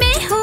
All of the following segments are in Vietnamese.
में हो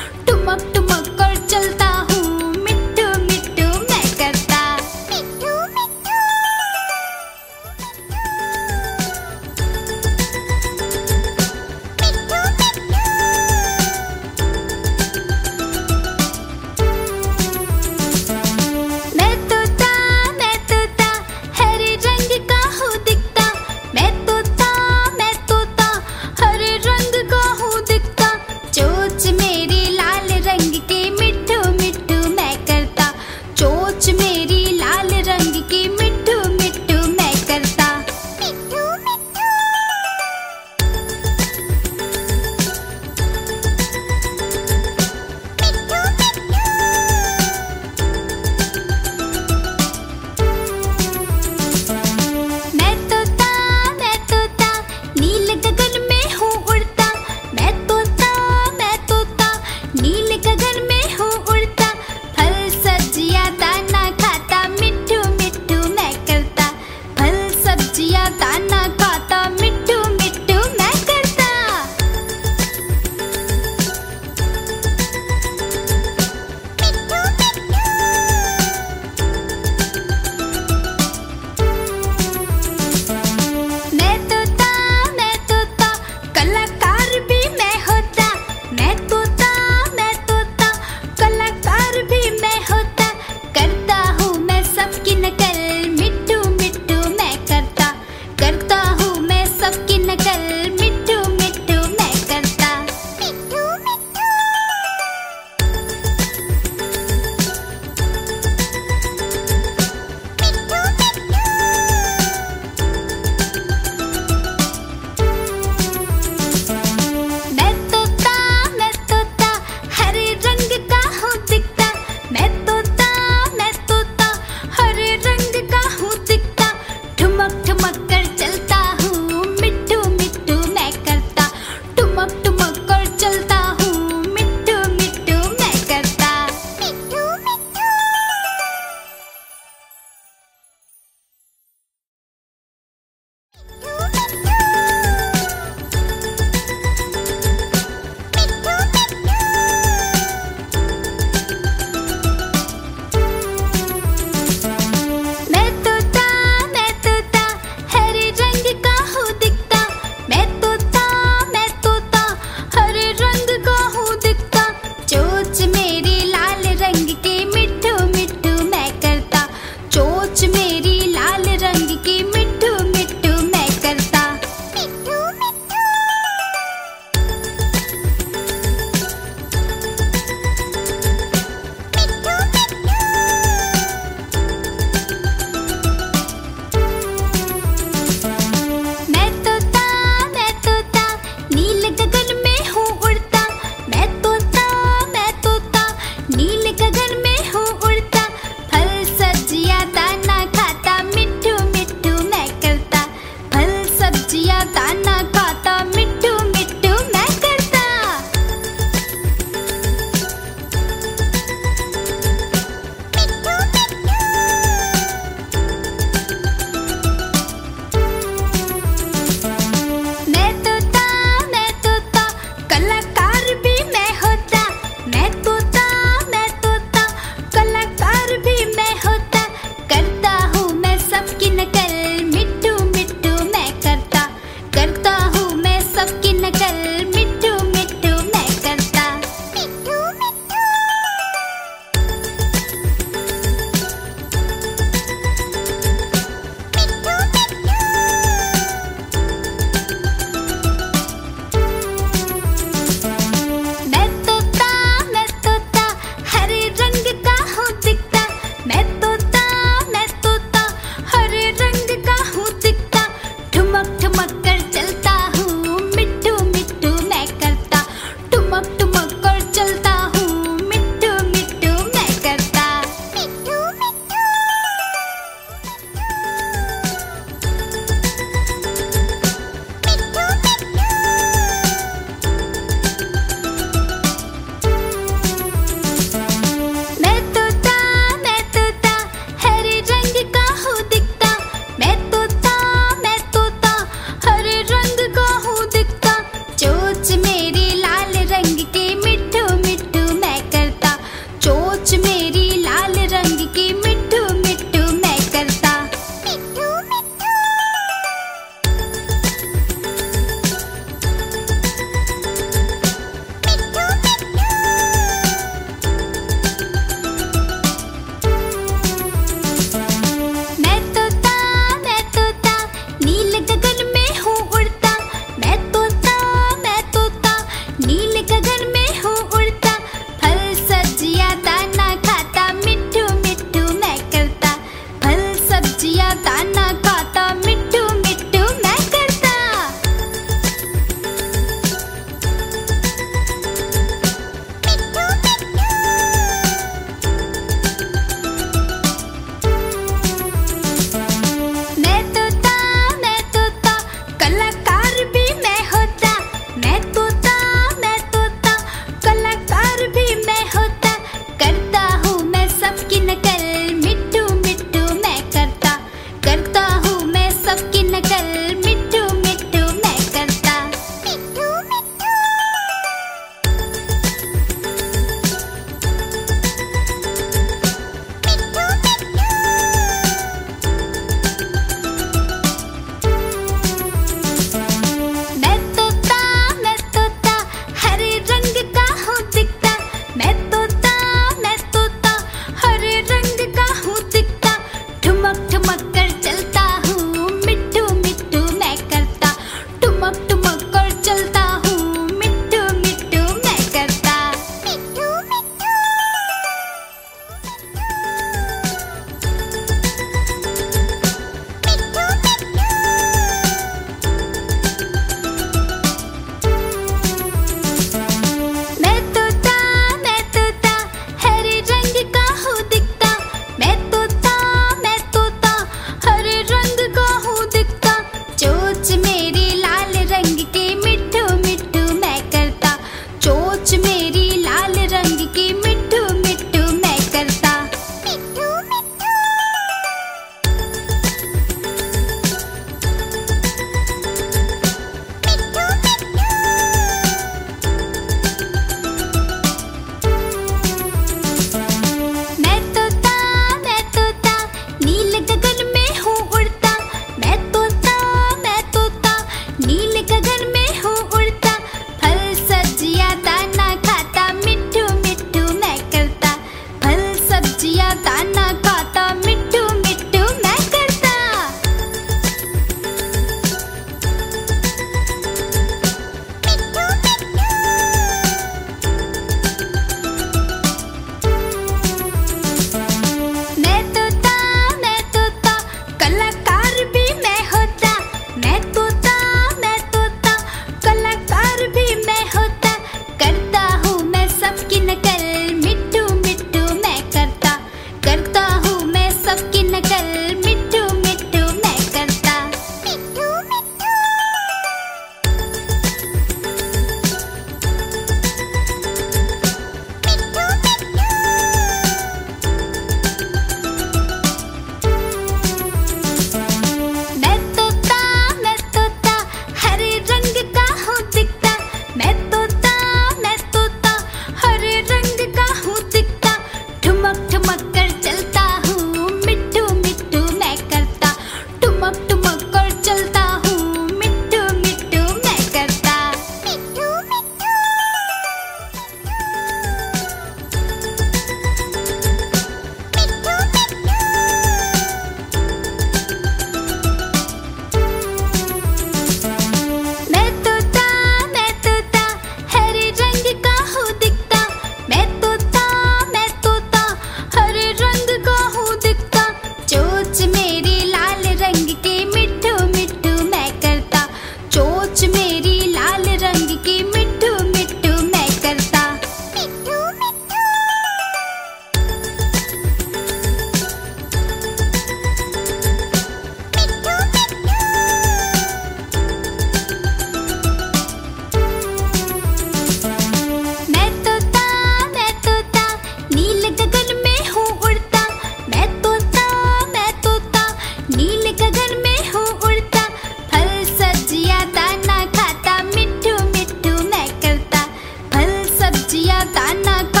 ta na